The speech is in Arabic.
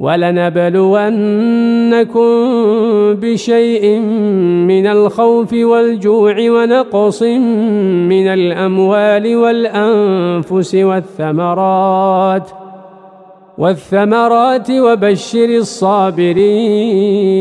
ولنبلونكم بشيء من الخوف والجوع ونقص من الأموال والأنفس والثمرات والثمرات وبشر الصابرين